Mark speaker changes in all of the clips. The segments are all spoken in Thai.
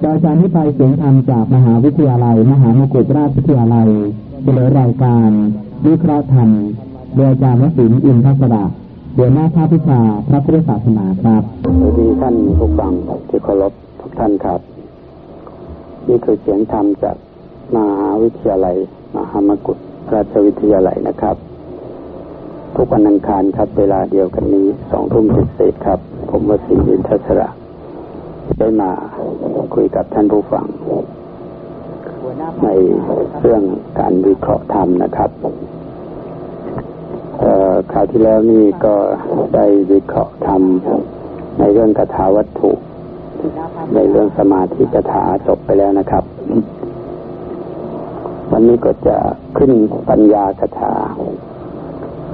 Speaker 1: โดยการที่ไปเสียงธรรมจากมหาวิทยาลัย มหามกุฏราชวิทยาลัยเสนอรายการวิเคราะห์ธรรมโดยอาจารย์วสินอินทศดาเดือนหน้าภาควิชาพระพุทธศาสนาครับ
Speaker 2: สวัสดีท่านผู้ฟังที่เคารพทุกท่านครับ นี่คือเสียงธรรมจากมหาวิทยาลัย มหามกุฏราชวิทยาลัยนะครับ ทุกวันอังคารครับ เวลาเดียวกันนี้สองทุ่มสิบเศษครับ ผมวสินอินทศระ ได้มาคุยกับท่านผู้ฟัง ในเรื่องการวิเคราะห์ธรรมนะครับคราวที่แล้วนี่ก็ได้วิเคราะห์ธรรมในเรื่องคาถาวัตถุ ในเรื่องสมาธิคาถาจบไปแล้วนะครับ วันนี้ก็จะขึ้นปัญญาคาถา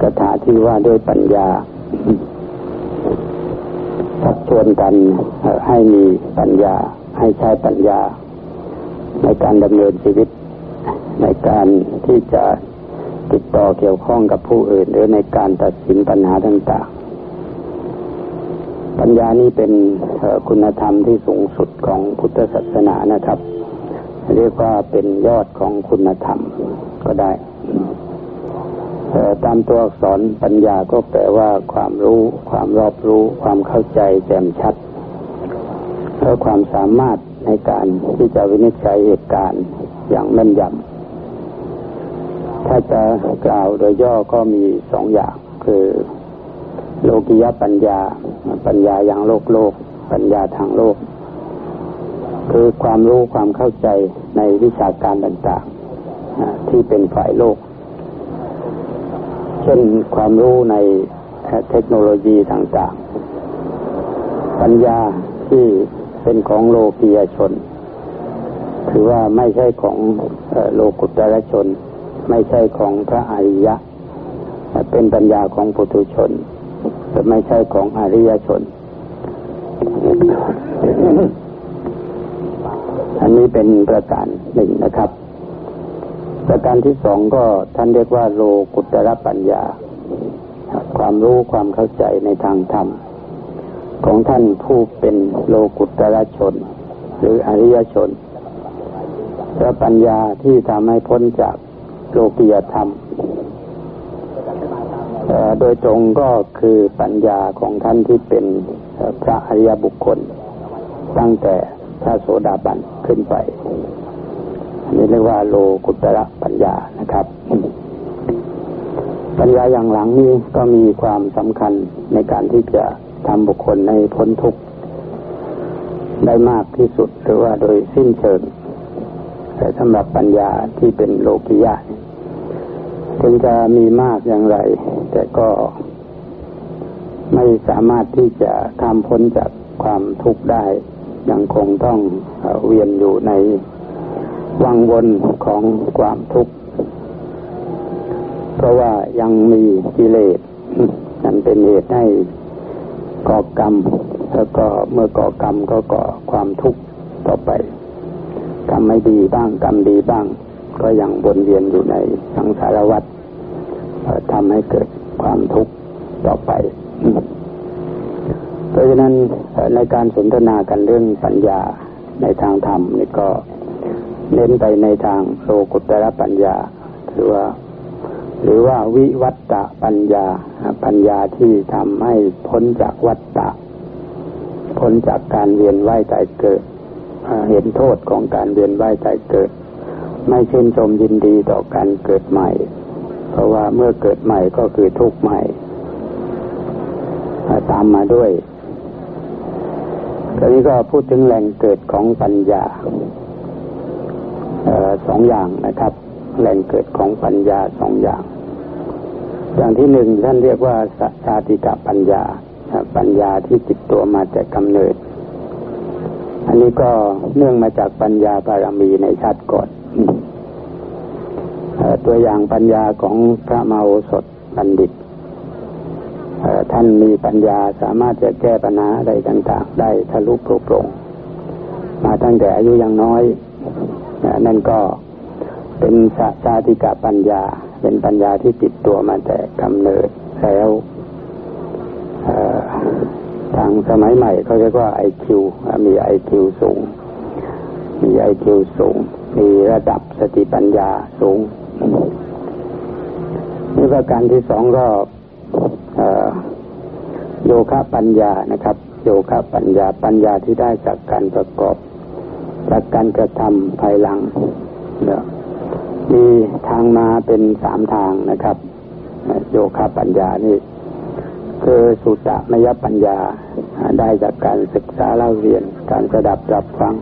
Speaker 2: คาถาที่ว่าด้วยปัญญา ทักชวนกันให้มีปัญญา ให้ใช้ปัญญา ในการดำเนินชีวิต ในการที่จะติดต่อเกี่ยวข้องกับผู้อื่น หรือในการตัดสินปัญหาต่างๆ ปัญญานี้เป็นคุณธรรมที่สูงสุดของพุทธศาสนานะครับ เรียกว่าเป็นยอดของคุณธรรมก็ได้ ตามตัวอักษรปัญญาก็แปลว่าความรู้ ความรอบรู้ ความเข้าใจแจ่มชัดและความสามารถในการที่จะวินิจฉัยเหตุการณ์อย่างแม่นยำถ้าจะกล่าวโดยย่อก็มีสองอย่าง คือ โลกิยปัญญา ปัญญาอย่างโลกโลก ปัญญาทางโลก คือความรู้ความเข้าใจในวิชาการต่าง ๆ ที่เป็นฝ่ายโลก ช่นความรู้ในเทคโนโลยีต่างๆ ปัญญาที่เป็นของโลกียชน ถือว่าไม่ใช่ของโลกุตระชน ไม่ใช่ของพระอริยะ เป็นปัญญาของปุถุชนแต่ไม่ใช่ของอริยชน อันนี้เป็นประการหนึ่งนะครับ ประการที่สองก็ท่านเรียกว่าโลกุตระปัญญา ความรู้ความเข้าใจในทางธรรม ของท่านผู้เป็นโลกุตระชน หรืออริยชนและปัญญาที่ทำให้พ้นจากโลกียธรรมโดยตรงก็คือปัญญาของท่านที่เป็นพระอริยบุคคล ตั้งแต่พระโสดาบันขึ้นไป นี่เรียกว่าโลกุตระปัญญานะครับ ปัญญาอย่างหลังนี้ก็มีความสำคัญในการที่จะทำบุคคลในพ้นทุกข์ได้มากที่สุดหรือว่าโดยสิ้นเชิงแต่สำหรับปัญญาที่เป็นโลกิยะถึงจะมีมากอย่างไร แต่ก็ไม่สามารถที่จะข้ามพ้นจากความทุกข์ได้ ยังคงต้องเวียนอยู่ใน วังวนของความทุกข์ เพราะว่ายังมีกิเลสนั่นเป็นเหตุให้ก่อกรรม แล้วก็เมื่อก่อกรรมก็ก่อความทุกข์ต่อไปกรรมไม่ดีบ้างกรรมดีบ้าง ก็ยังวนเวียนอยู่ในสังสารวัฏทำให้เกิดความทุกข์ต่อไป เพราะฉะนั้นในการสนทนากันเรื่องปัญญาในทางธรรมนี่ก็ เน้นไปในทางโลกุตระปัญญาหรือว่า หรือว่าวิวัตตะปัญญา ปัญญาที่ทำให้พ้นจากวัตตะ พ้นจากการเวียนว่ายตายเกิด เห็นโทษของการเวียนว่ายตายเกิด ไม่ชื่นชมยินดีต่อการเกิดใหม่ เพราะว่าเมื่อเกิดใหม่ก็คือทุกข์ใหม่ ตามมาด้วยตอนนี้ก็พูดถึงแหล่งเกิดของปัญญา สองอย่างนะครับ แหล่งเกิดของปัญญาสองอย่าง อย่างที่หนึ่งท่านเรียกว่าชาติกะปัญญาปัญญาที่ติดตัวมาแต่กำเนิด อันนี้ก็เนื่องมาจากปัญญาบารมีในชาติก่อนตัวอย่างปัญญาของพระมาโอสถบัณฑิตท่านมีปัญญาสามารถจะแก้ปัญหาใดต่างๆ ได้ทะลุโปร่งมาตั้งแต่อายุยังน้อย นั่นก็เป็นชาติกะปัญญา เป็นปัญญาที่ติดตัวมาแต่กำเนิดแล้วทางสมัยใหม่เขาเรียกว่าไอคิวมีไอคิวสูง มีไอคิวสูง มีระดับสติปัญญาสูงนี่ประการที่สองก็โยคะปัญญานะครับ โยคะปัญญาปัญญาที่ได้จากการประกอบ จากการกระทำภายหลังเนี่ยมีทางมาเป็นสามทางนะครับ โยคะปัญญานี่คือสุตตมยปัญญาได้จากการศึกษาเล่าเรียน การสดับรับฟัง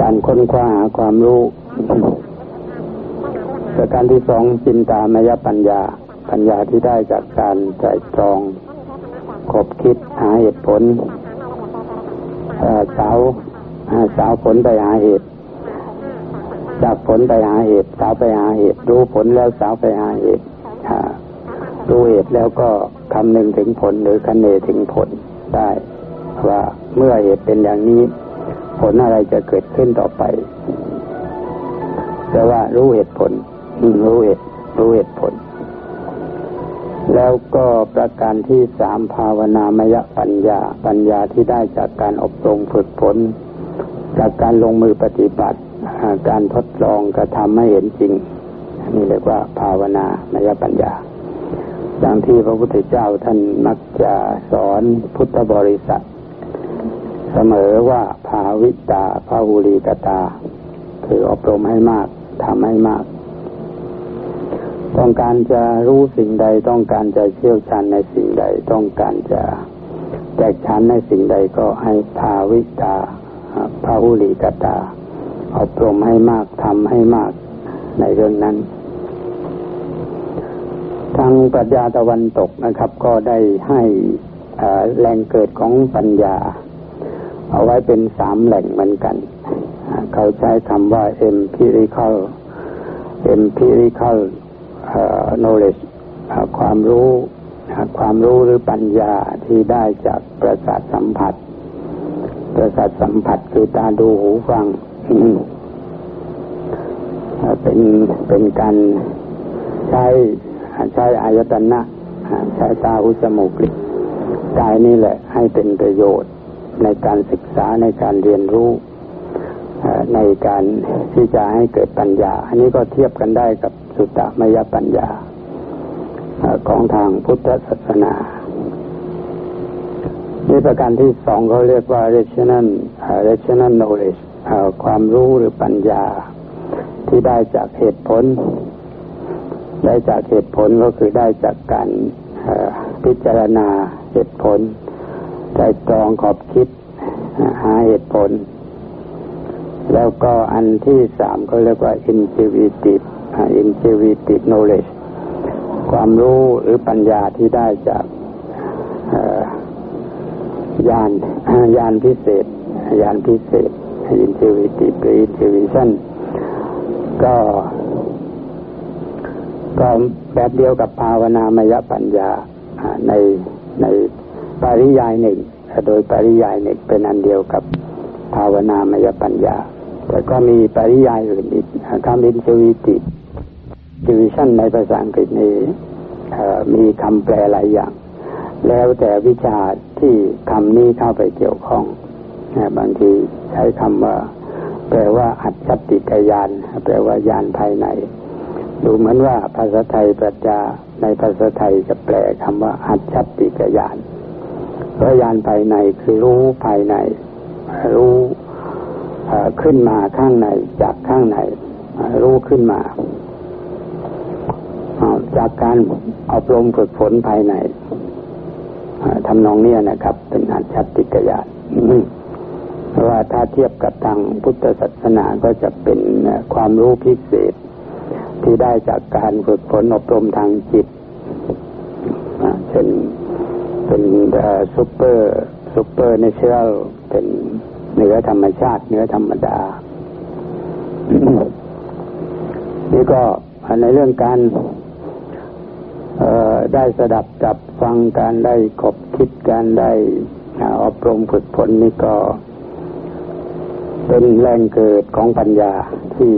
Speaker 2: การค้นคว้าหาความรู้ประการที่สองจินตามยปัญญา ปัญญาที่ได้จากการใจตรองคบคิดหาเหตุผลสาว สาวผลไปหาเหตุ จากผลไปหาเหตุ สาวไปหาเหตุ รู้ผลแล้วสาวไปหาเหตุรู้เหตุแล้วก็คำหนึ่งถึงผลหรือคันเนถึงผลได้ ว่าเมื่อเหตุเป็นอย่างนี้ ผลอะไรจะเกิดขึ้นต่อไป แต่ว่ารู้เหตุผลรู้เหตุรู้เหตุผล แล้วก็ประการที่สามภาวนามยปัญญา ปัญญาที่ได้จากการอบรมฝึกฝน จากการลงมือปฏิบัติการทดลองกระทำให้เห็นจริง นี่เรียกว่าภาวนามยปัญญาดังที่พระพุทธเจ้าท่านมักจะสอนพุทธบริษัท เสมอว่าภาวิตาภาวุรีกตา คืออบรมให้มากทำให้มาก ต้องการจะรู้สิ่งใดต้องการจะเชี่ยวชาญในสิ่งใดต้องการจะแตกฉานในสิ่งใดก็ให้ภาวิตา ภาหุลิกตาอบรมให้มากทำให้มากในเรื่องนั้น ทางปรัชญาตะวันตกนะครับ ก็ได้ให้แหล่งเกิดของปัญญา เอาไว้เป็นสามแหล่งเหมือนกัน เขาใช้คำว่า empirical empirical knowledge ความรู้ ความรู้หรือปัญญาที่ได้จากประสาทสัมผัส ประสาทสัมผัสคือตาดูหูฟังเป็นเป็นการใช้ใช้อายตนะใช้ตาหูจมูกลิ้นกายนี่แหละให้เป็นประโยชน์ในการศึกษาในการเรียนรู้ในการที่จะให้เกิดปัญญา อันนี้ก็เทียบกันได้กับสุตตมยปัญญาของทางพุทธศาสนา ประการที่สองเขาเรียกว่า rational rational knowledge ความรู้หรือปัญญา ที่ได้จากเหตุผล ได้จากเหตุผลก็คือได้จากการพิจารณาเหตุผลใจตรองขอบคิดหาเหตุผล แล้วก็อันที่สามก็เรียกว่า intuitive intuitive knowledge ความรู้หรือปัญญาที่ได้จาก ญาณญาณพิเศษญาณพิเศษ intuitive หรือ intuition ก็ก็แบบเดียวกับภาวนามยปัญญาในในปริยายหนึ่งโดยปริยายหนึ่งเป็นอันเดียวกับภาวนามยปัญญา แต่ก็มีปริยายอื่นอีกคำอินสวิติดิวิชั่นในภาษาอังกฤษนี้มีคำแปลหลายอย่าง แล้วแต่วิชา ที่คำนี้เข้าไปเกี่ยวข้องบางทีใช้คำว่า แปลว่าอัจฉติกยาน แปลว่ายานภายใน ดูเหมือนว่าภาษาไทยปรัชญาในภาษาไทยจะแปลคำว่า อัจฉติกยานเพราะยานภายในคือรู้ภายใน รู้ขึ้นมาข้างในจากข้างในรู้ขึ้นมาจากการอบรมฝึกฝนภายใน ทำนองนี้นะครับ เป็นอัจฉริกญาณเพราะว่าถ้าเทียบกับทางพุทธศาสนาก็จะเป็นความรู้พิเศษ ที่ได้จากการฝึกฝนอบรมทางจิตเช่นเป็น super supernatural เป็นเหนือธรรมชาติเหนือธรรมดา นี่ก็ในเรื่องการ ได้สดับจับฟังการได้ขบคิดการได้อบรมฝึกฝนนี่ก็ เป็นแรงเกิดของปัญญาที่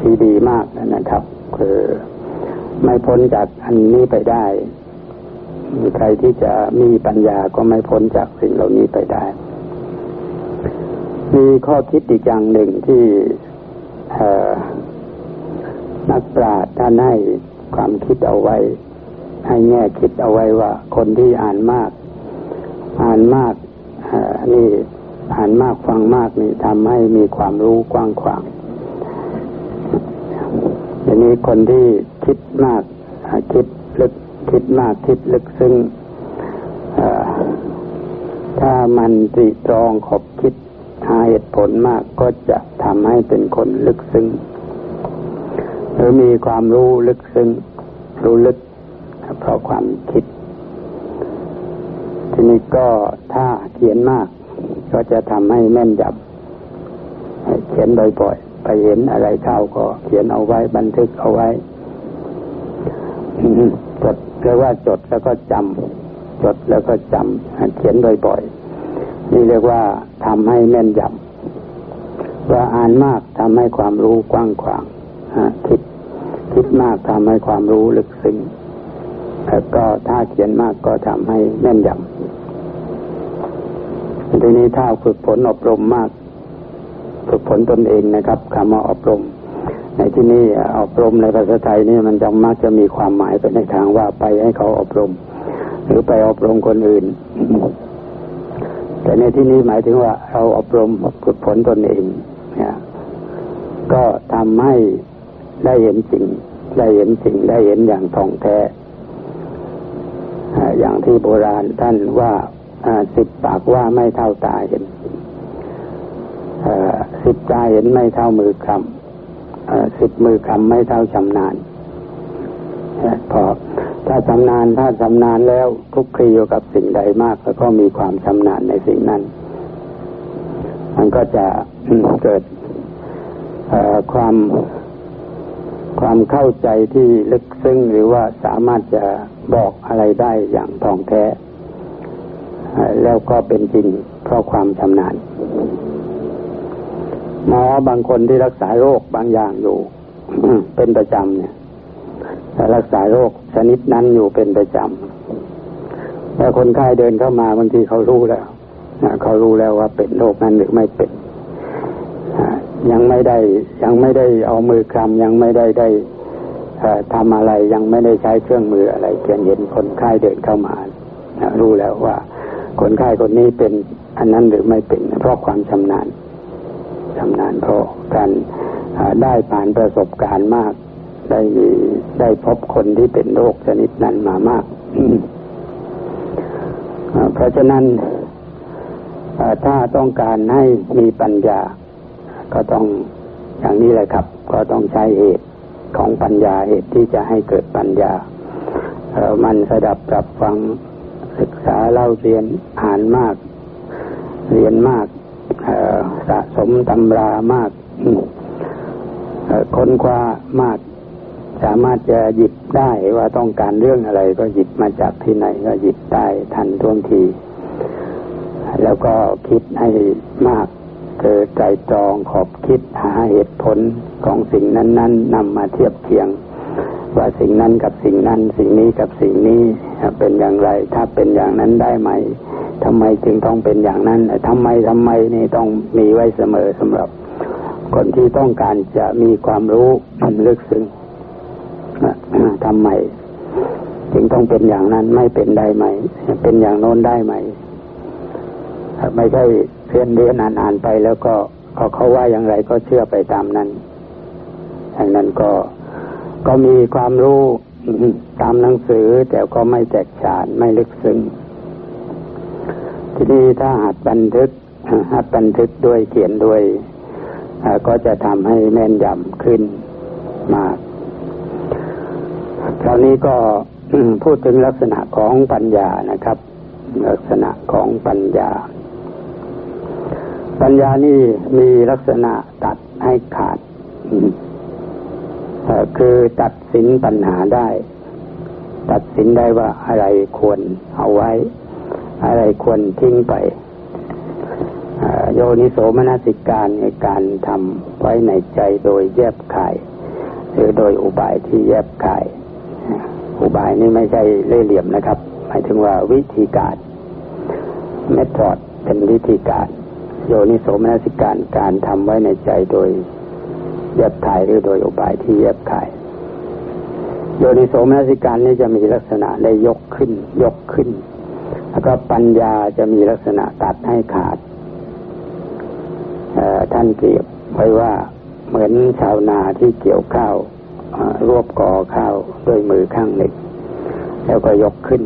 Speaker 2: ที่ดีมากนะครับ คือไม่พ้นจากอันนี้ไปได้ใครที่จะมีปัญญาก็ไม่พ้นจากสิ่งเหล่านี้ไปได้ มีข้อคิดอีกอย่างหนึ่งที่นักปราชญ์ท่านให้ ความคิดเอาไว้ ให้แง่คิดเอาไว้ว่า คนที่อ่านมาก อ่านมากนี่อ่านมากฟังมากนี่ทำให้มีความรู้กว้างขวางทีนี้คนที่คิดมากคิดลึกคิดมากคิดลึกซึ้งถ้ามันตรีตรองขบคิดหาเหตุผลมากก็จะทำให้เป็นคนลึกซึ้ง หรือมีความรู้ลึกซึ้งรู้ลึกเพราะความคิด ทีนี้ก็ถ้าเขียนมาก ก็จะทำให้แม่นยำเขียนบ่อยๆไปเห็นอะไรเข้าก็เขียนเอาไว้บันทึกเอาไว้จดเรียกว่าจดแล้วก็จำจดแล้วก็จำเขียนบ่อยๆนี่เรียกว่าทำให้แม่นยำว่าอ่านมากทำให้ความรู้กว้างขวางคิด คิดมากทำให้ความรู้ลึกซึ้งแล้วก็ถ้าเขียนมากก็ทำให้แม่นยำทีนี้ถ้าฝึกฝนอบรมมาก ฝึกฝนตนเองนะครับคำว่าอบรม ในที่นี้อบรมในภาษาไทยนี่มันจะมักจะมีความหมายไปในทางว่าไปให้เขาอบรม หรือไปอบรมคนอื่น แต่ในที่นี้หมายถึงว่าเราอบรมฝึกฝนตนเอง เนี่ย ก็ทำให้ได้เห็นจริง ได้เห็นจริงได้เห็นอย่างท่องแท้อย่างที่โบราณท่านว่าสิบปากว่าไม่เท่าตาเห็นสิบตาเห็นไม่เท่ามือคำสิบมือคำไม่เท่าชำนาญพอถ้าชำนาญถ้าชำนาญแล้วทุกคลีอยู่กับสิ่งใดมากแล้วก็มีความชำนาญในสิ่งนั้น มันก็จะเกิดความ ความเข้าใจที่ลึกซึ้งหรือว่าสามารถจะบอกอะไรได้อย่างท่องแท้ แล้วก็เป็นจริงเพราะความชำนาญหมอบางคนที่รักษาโรคบางอย่างอยู่ เป็นประจำเนี่ยรักษาโรคชนิดนั้นอยู่เป็นประจำแต่คนไข้เดินเข้ามาบางทีเขารู้แล้วเขารู้แล้วว่าเป็นโรคนั้นหรือไม่เป็น ยังไม่ได้ยังไม่ได้เอามือคลำยังไม่ได้ได้ทำอะไรยังไม่ได้ใช้เครื่องมืออะไรเพียงเห็นคนไข้เดินเข้ามารู้แล้วว่า คนไข้คนนี้เป็นอันนั้นหรือไม่เป็นเพราะความชำนาญชำนาญเพราะการได้ผ่านประสบการณ์มาก ได้ได้พบคนที่เป็นโรคชนิดนั้นมามากเพราะฉะนั้นถ้าต้องการให้มีปัญญา ก็ต้องอย่างนี้เลยครับ ก็ต้องใช้เหตุของปัญญาเหตุที่จะให้เกิดปัญญาเออมันสดับปรับฟังศึกษาเล่าเรียนอ่านมาก เรียนมากสะสมตำรามากค้นคว้ามาก สามารถจะหยิบได้ว่าต้องการเรื่องอะไร ก็หยิบมาจากที่ไหน ก็หยิบได้ทันท่วงที แล้วก็คิดให้มาก เกิดใจจองขอบคิดหาเหตุผลของสิ่งนั้นๆนนำมาเทียบเคียง ว่าสิ่งนั้นกับสิ่งนั้น สิ่งนี้กับสิ่งนี้เป็นอย่างไร ถ้าเป็นอย่างนั้นได้ไหมทำไมจึงต้องเป็นอย่างนั้นทำไมทำไมนี่ต้องมีไว้เสมอสำหรับคนที่ต้องการจะมีความรู้ลึกซึ้งทำไมจึงต้องเป็นอย่างนั้นไม่เป็นได้ไหม เป็นอย่างโน้นได้ไหม ไม่ใช่ เรียนเรียนอ่านอ่านไปแล้วก็เขาเขาว่าอย่างไรก็เชื่อไปตามนั้นดังนั้นก็ก็มีความรู้ตามหนังสือ แต่ก็ไม่แตกฉานไม่ลึกซึ้งทีนี้ถ้าหัดบันทึกหัดบันทึกด้วยเขียนด้วยก็จะทำให้แม่นยำขึ้นมาก คราวนี้ก็พูดถึงลักษณะของปัญญานะครับ ลักษณะของปัญญา ปัญญานี่มีลักษณะตัดให้ขาดคือตัดสินปัญหาได้ ตัดสินได้ว่าอะไรควรเอาไว้ อะไรควรทิ้งไปโยนิโสมนสิการในการทำไว้ในใจโดยแยบขาย หรือโดยอุบายที่แยบขาย อุบายนี่ไม่ใช่เล่เหลี่ยมนะครับ หมายถึงว่าวิธีการเมธอดเป็นวิธีการ โยนิโสมนสิการการทำไว้ในใจโดยแยบคายหรือโดยอุบายที่แยบคายโยนิโสมนสิการนี้จะมีลักษณะได้ยกขึ้น ยกขึ้น แล้วก็ปัญญาจะมีลักษณะตัดให้ขาดท่านเปรียบไว้ว่าเหมือนชาวนาที่เกี่ยวข้าวรวบก่อข้าวด้วยมือข้างหนึ่ง แล้วก็ยกขึ้น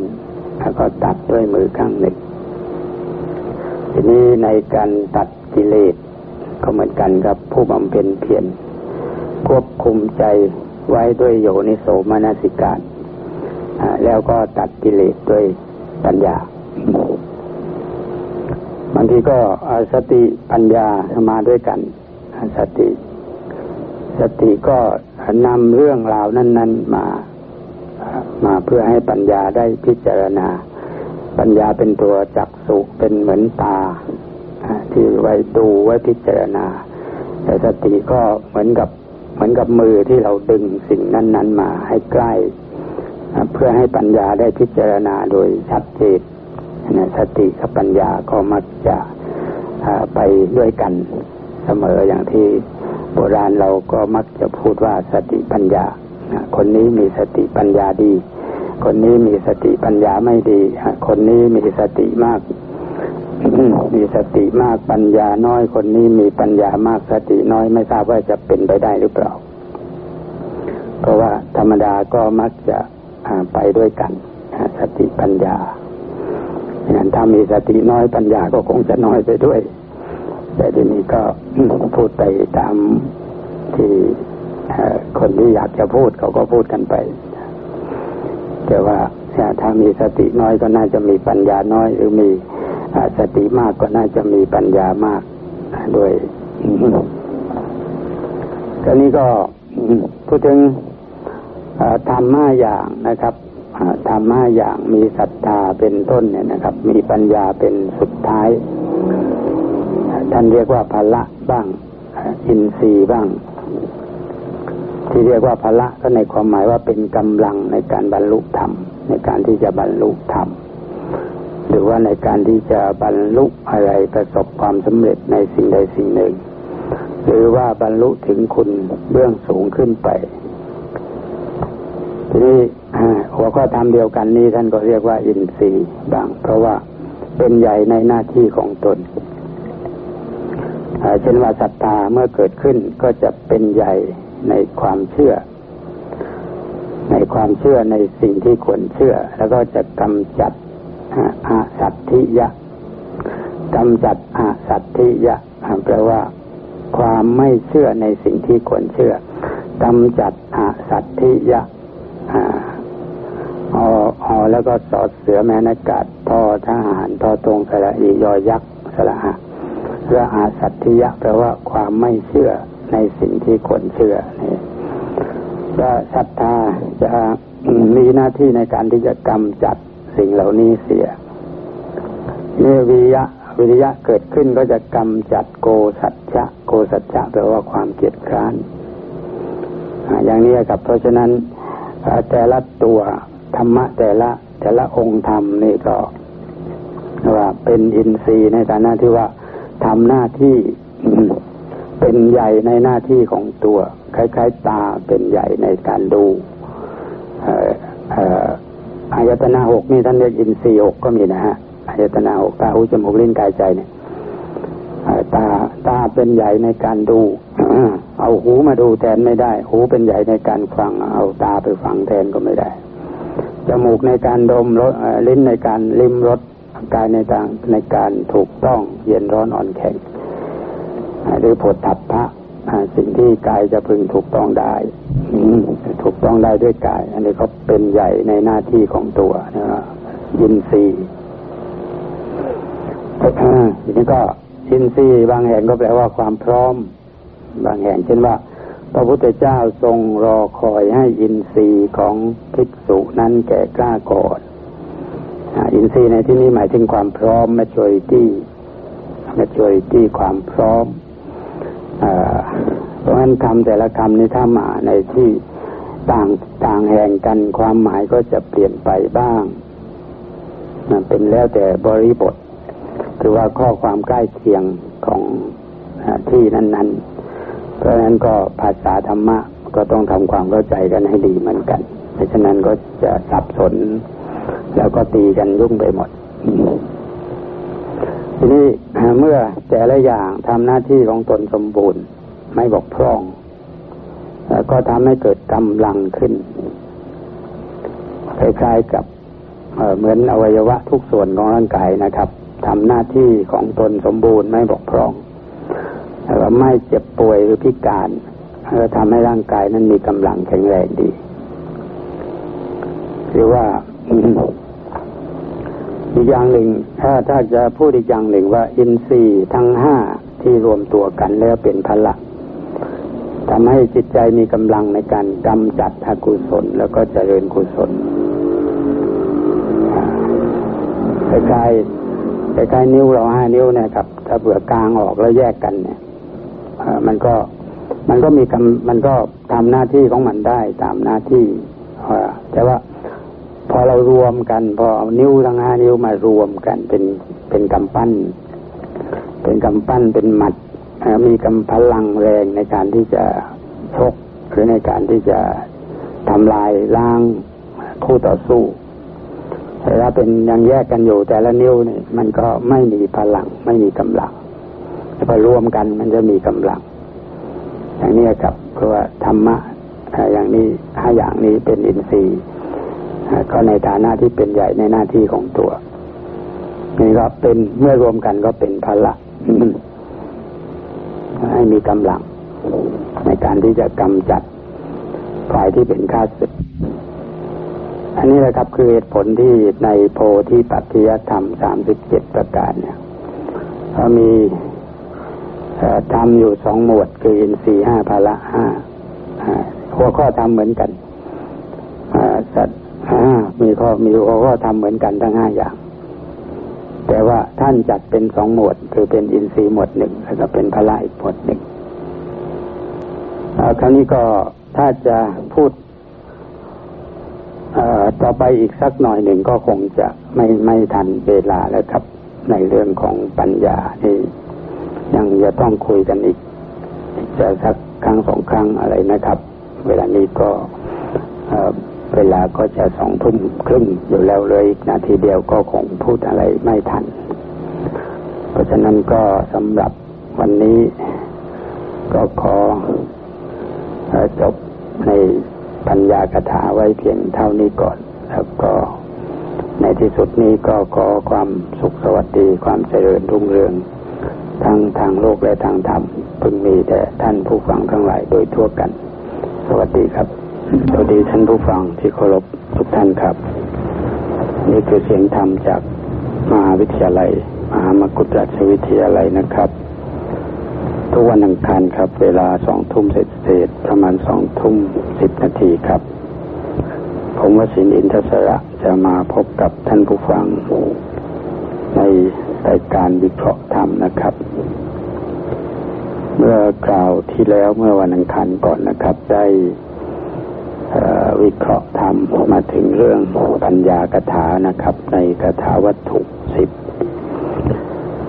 Speaker 2: แล้วก็ตัดด้วยมือข้างหนึ่ง ทีนี้ในการตัดกิเลสก็เหมือนกันครับผู้บำเพ็ญเพียรควบคุมใจไว้ด้วยโยนิโสมนสิการแล้วก็ตัดกิเลสด้วยปัญญาบางทีก็สติปัญญามาด้วยกัน สติ สติก็นำเรื่องราวนั้น ๆมา มาเพื่อให้ปัญญาได้พิจารณา ปัญญาเป็นตัวจักสุเป็นเหมือนตา ที่ไว้ดูไว้พิจารณา แต่สติก็เหมือนกับเหมือนกับมือที่เราดึงสิ่งนั้น ๆ มาให้ใกล้ เพื่อให้ปัญญาได้พิจารณาโดยชัดเจนสติกับปัญญาก็มักจะไปด้วยกันเสมออย่างที่โบราณเราก็มักจะพูดว่าสติปัญญา คนนี้มีสติปัญญาดี คนนี้มีสติปัญญาไม่ดี คนนี้มีสติมาก มีสติมากปัญญาน้อย คนนี้มีปัญญามากสติน้อยไม่ทราบว่าจะเป็นไปได้หรือเปล่า เพราะว่าธรรมดาก็มักจะไปด้วยกันสติปัญญาอย่างถ้ามีสติน้อยปัญญาก็คงจะน้อยไปด้วย แต่ทีนี้ก็พูดไปตามที่คนที่อยากจะพูดเขาก็พูดกันไป แต่ว่าถ้ามีสติน้อยก็น่าจะมีปัญญาน้อย หรือมีสติมากก็น่าจะมีปัญญามากด้วยก็นี้ก็พูดถึงธรรมะอย่างนะครับธรรมะอย่างมีศรัทธาเป็นต้นเนี่ยนะครับ มีปัญญาเป็นสุดท้าย ท่านเรียกว่าพละบ้าง อินทรีย์บ้าง ที่เรียกว่าพละก็ในความหมายว่าเป็นกำลังในการบรรลุธรรม ในการที่จะบรรลุธรรม หรือว่าในการที่จะบรรลุอะไรประสบความสำเร็จในสิ่งใดสิ่งหนึ่ง หรือว่าบรรลุถึงคุณเบื้องสูงขึ้นไป ทีนี้หัวข้อธรรมเดียวกันนี้ท่านก็เรียกว่าอินทรีย์บาง เพราะว่าเป็นใหญ่ในหน้าที่ของตนเช่นว่าศรัทธาเมื่อเกิดขึ้นก็จะเป็นใหญ่ ในความเชื่อ ในความเชื่อในสิ่งที่ควรเชื่อ แล้วก็จะกำจัดอาสัตถิยะกำจัดอาสัตถิยะแปลว่า ความไม่เชื่อในสิ่งที่ควรเชื่อกำจัดอาสัตถิยะอออแล้วก็สอดเสือแม่นากาศทอทหารทอตรงสระอียอยักษ์สระหะเพื่ออาสัตถิยะแปลว่าความไม่เชื่อ ในสิ่งที่ควรเชื่อนี่จะศรัทธาจะมีหน้าที่ในการที่จะกำจัดสิ่งเหล่านี้เสียเนวิยะวิริยะเกิดขึ้นก็จะกำจัดโกสัจจะโกสัจจะแปลว่าความเกียดคร้านอย่างนี้ครับ เพราะฉะนั้นแต่ละตัวธรรมะแต่ละ แต่ละองค์ธรรมนี่ก็ว่าเป็นอินทรีย์ในฐานะที่ว่าทำหน้าที่ เป็นใหญ่ในหน้าที่ของตัว คล้าย ๆ ตาเป็นใหญ่ในการดูอายตนะหกนี่ท่านเรียกอินทรีย์หกก็มีนะฮะอายตนะหกตาหูจมูกลิ้นกายใจเนี่ยตาตาเป็นใหญ่ในการดู เอาหูมาดูแทนไม่ได้ หูเป็นใหญ่ในการฟัง เอาตาไปฟังแทนก็ไม่ได้จมูกในการดมรสลิ้นในการลิ้มรสกายในทางในการถูกต้องเย็นร้อนอ่อนแข็ง หรือผลทัพพระสิ่งที่กายจะพึงถูกต้องได้ถูกต้องได้ด้วยกาย อันนี้ก็เป็นใหญ่ในหน้าที่ของตัวนะยินทรีทีนี้ก็ยินทรีบางแห่งก็แปลว่าความพร้อม บางแห่งเช่นว่า พระพุทธเจ้าทรงรอคอยให้อินทรีย์ของภิกษุนั้นแก่กล้าก่อนอินทรีย์ในที่นี้หมายถึงความพร้อม maturity maturity ความพร้อม เพราะฉะนั้นคำแต่ละคำนี้ถ้ามาในที่ต่างต่างแห่งกันความหมายก็จะเปลี่ยนไปบ้างมันเป็นแล้วแต่บริบท หรือว่าข้อความใกล้เคียงของที่นั้น ๆ เพราะฉะนั้นก็ภาษาธรรมะก็ต้องทำความเข้าใจกันให้ดีเหมือนกันเพราะฉะนั้นก็จะสับสน แล้วก็ตีกันยุ่งไปหมดทีนี้ เมื่อแต่ละอย่างทำหน้าที่ของตนสมบูรณ์ไม่บกพร่องก็ทำให้เกิดกำลังขึ้นคล้ายๆกับเหมือนอวัยวะทุกส่วนของร่างกายนะครับทำหน้าที่ของตนสมบูรณ์ไม่บกพร่องแล้วไม่เจ็บป่วยหรือพิการก็ทำให้ร่างกายนั้นมีกำลังแข็งแรงดีหรือว่า อีกอย่างหนึ่งถ้าถ้าจะพูดอีกอย่างหนึ่งว่า อินทรีย์ทั้งห้าที่รวมตัวกันแล้วเป็นพลังทำให้จิตใจมีกำลังในการกำจัดอกุศลแล้วก็เจริญกุศลคล้ายๆคล้ายๆนิ้วเราห้านิ้วเนี่ยครับ ถ้าเบื่อกลางออกแล้วแยกกันเนี่ยมันก็มันก็มีกำมันก็ทำหน้าที่ของมันได้ตามหน้าที่แต่ว่า พอเรารวมกัน พอเอานิ้วทั้งห้านิ้วมารวมกันเป็นเป็นกำปั้น เป็นกำปั้นเป็นหมัดมีกำพลังแรงในการที่จะชกหรือในการที่จะทำลายล้างคู่ต่อสู้แต่ถ้าเป็นยังแยกกันอยู่แต่ละนิ้วนี่มันก็ไม่มีพลังไม่มีกำลังพอรวมกันมันจะมีกำลัง อย่างนี้ครับเพราะว่าธรรมะอย่างนี้ห้าอย่างนี้เป็นอินทรีย์ ก็ในฐานะที่เป็นใหญ่ในหน้าที่ของตัวนี่ก็เป็นเมื่อรวมกันก็เป็นพละให้มีกำลัง ในการที่จะกำจัดฝ่ายที่เป็นข้าศึกอันนี้แหละครับคือเหตุผลที่ในโพธิปัจจยธรรมสามสิบเจ็ดประการเนี่ยเขามีทำอยู่สองหมวดคืออินทรีห้าพละห้าหัวข้อทำเหมือนกันสัต มีข้อมีข้อทำเหมือนกันทั้งห้าอย่าง แต่ว่าท่านจัดเป็นสองหมวด คือเป็นอินทรีย์หมวดหนึ่งแล้วก็เป็นพละอีกหมวดหนึ่งคราวนี้ก็ถ้าจะพูดต่อไปอีกสักหน่อยหนึ่งก็คงจะไม่ไม่ทันเวลาแล้วครับ ในเรื่องของปัญญาที่ยังจะต้องคุยกันอีกจะสักครั้งสองครั้งอะไรนะครับ เวลานี้ก็ เวลาก็จะสองทุ่มครึ่งอยู่แล้วเลยอีกนาทีเดียวก็คงพูดอะไรไม่ทัน เพราะฉะนั้นก็สำหรับวันนี้ก็ขอจบในปัญญากถาไว้เพียงเท่านี้ก่อน แล้วก็ในที่สุดนี้ก็ขอความสุขสวัสดีความเจริญรุ่งเรืองทั้งทางโลกและทางธรรม พึงมีแต่ท่านผู้ฟังทั้งหลายโดยทั่วกัน สวัสดีครับ สวัสดีท่านผู้ฟังที่เคารพทุกท่านครับ นี่คือเสียงธรรมจากมหาวิทยาลัย มหามกุฏราชวิทยาลัยนะครับ ทุกวันอังคารครับ เวลาสองทุ่มเศษประมาณสองทุ่มสิบนาทีครับ ผมวสินอินทศระจะมาพบกับท่านผู้ฟัง ในรายการวิเคราะห์ธรรมนะครับเมื่อกล่าวที่แล้วเมื่อวันอังคารก่อนนะครับ ได้ วิเคราะห์ธรรมมาถึงเรื่องปัญญากถานะครับ ในกถาวัตถุสิบ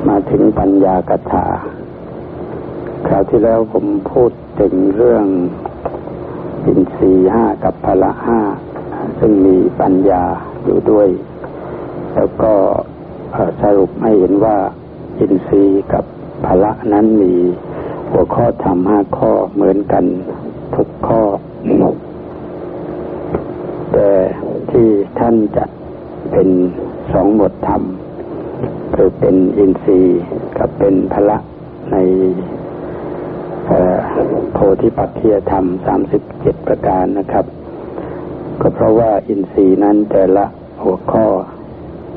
Speaker 2: มาถึงปัญญากถาคราวที่แล้วผมพูดถึงเรื่องอินทรีห้ากับพละห้าซึ่งมีปัญญาอยู่ด้วย แล้วก็สรุปให้เห็นว่าอินทรีย์กับพละนั้นมีหัวข้อธรรมห้าข้อเหมือนกันทุกข้อ แต่ที่ท่านจัดเป็นสองบทธรรม คือเป็นอินทรีย์กับเป็นพละในโพธิปัจเทียธรรมสามสิบเจ็ดประการนะครับ ก็เพราะว่าอินทรีย์นั้นแต่ละหัวข้อ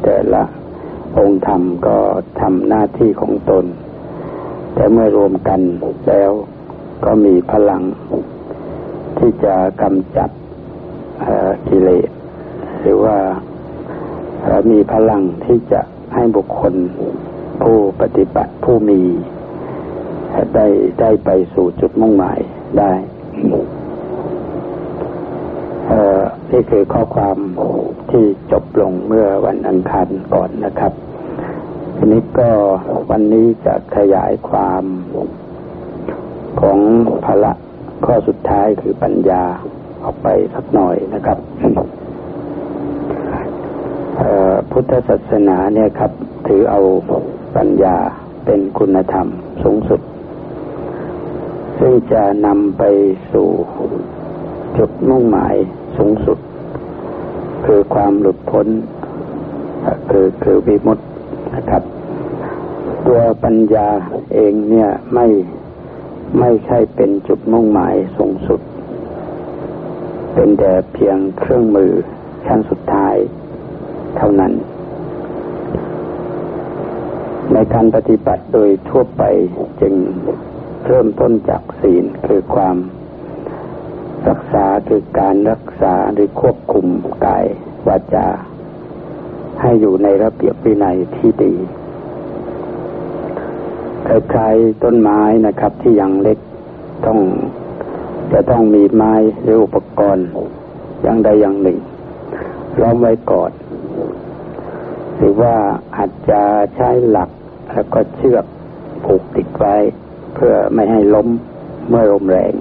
Speaker 2: แต่ละองค์ธรรมก็ทำหน้าที่ของตน แต่เมื่อรวมกันแล้วก็มีพลังที่จะกำจัด กิเลสหรือว่ามีพลังที่จะให้บุคคลผู้ปฏิบัติผู้มี ได้ได้ไปสู่จุดมุ่งหมายได้นี่คือข้อความที่จบลงเมื่อวันอังคารก่อนนะครับ ทีนี้ก็วันนี้จะขยายความของพละข้อสุดท้ายคือปัญญา ออกไปสักหน่อยนะครับพุทธศาสนาเนี่ยครับ ถือเอาปัญญาเป็นคุณธรรมสูงสุด ซึ่งจะนำไปสู่จุดมุ่งหมายสูงสุด คือความหลุดพ้น คือคือวิมุตนะครับ ตัวปัญญาเองเนี่ยไม่ไม่ใช่เป็นจุดมุ่งหมายสูงสุด เป็นแต่เพียงเครื่องมือชั้นสุดท้าย เท่านั้น ในการปฏิบัติโดยทั่วไปจึงเริ่มต้นจากศีลคือความรักษาคือการรักษาหรือควบคุมกายวาจา ให้อยู่ในระเบียบวินัยที่ดีคล้ายๆต้นไม้นะครับที่ยังเล็กต้อง จะต้องมีไม้หรืออุปกรณ์อย่างใดอย่างหนึ่งล้อมไว้ก่อนหรือว่าอาจจะใช้หลักแล้วก็เชือกผูกติดไว้ เพื่อไม่ให้ล้มเมื่อลมแรง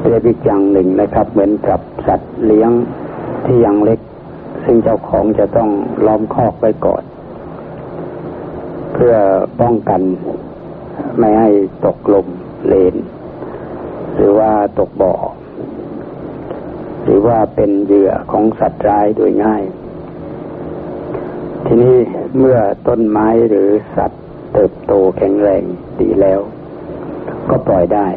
Speaker 2: เรียกอีกอย่างหนึ่งนะครับ เหมือนกับสัตว์เลี้ยงที่ยังเล็ก ซึ่งเจ้าของจะต้องล้อมคอกไว้ก่อน เพื่อป้องกันไม่ให้ตกลมเลน หรือว่าตกบ่อ หรือว่าเป็นเหยื่อของสัตว์ร้ายโดยง่าย ทีนี้เมื่อต้นไม้หรือสัตว์เติบโตแข็งแรงดีแล้ว ก็ปล่อยได้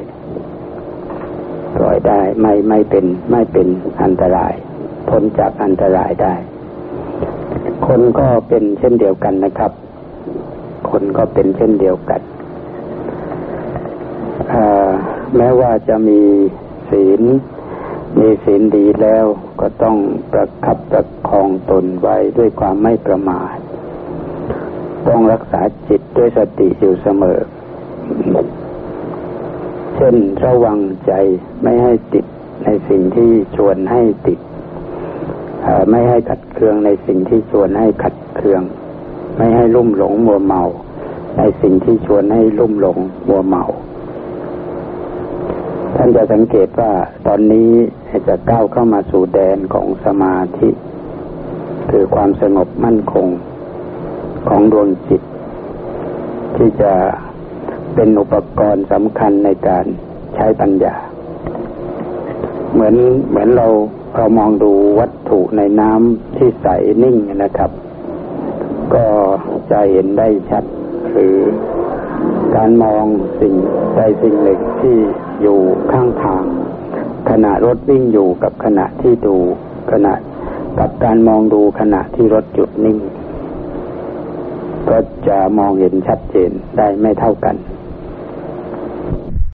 Speaker 2: ปล่อยได้ไม่ไม่เป็นไม่เป็นอันตรายพ้นจากอันตรายได้ คนก็เป็นเช่นเดียวกันนะครับ คนก็เป็นเช่นเดียวกัน แม้ว่าจะมีศีล มีศีลดีแล้วก็ต้องประคับประคองตนไว้ด้วยความไม่ประมาท ต้องรักษาจิตด้วยสติอยู่เสมอ เช่นระวังใจไม่ให้ติดในสิ่งที่ชวนให้ติด ไม่ให้ขัดเคืองในสิ่งที่ชวนให้ขัดเคือง ไม่ให้ลุ่มหลงมัวเมา ในสิ่งที่ชวนให้ลุ่มหลงมัวเมา ท่านจะสังเกตว่าตอนนี้จะก้าวเข้ามาสู่แดนของสมาธิ คือความสงบมั่นคงของดวงจิต ที่จะเป็นอุปกรณ์สำคัญในการใช้ปัญญา เหมือนเหมือนเราเรามองดูวัตถุในน้ำที่ใสนิ่งนะครับ ก็จะเห็นได้ชัด หรือการมองสิ่งใดสิ่งหนึ่งที่ อยู่ข้างทาง ขณะรถวิ่งอยู่กับขณะที่ดูขณะกับการมองดูขณะที่รถหยุดนิ่ง ก็จะมองเห็นชัดเจนได้ไม่เท่ากัน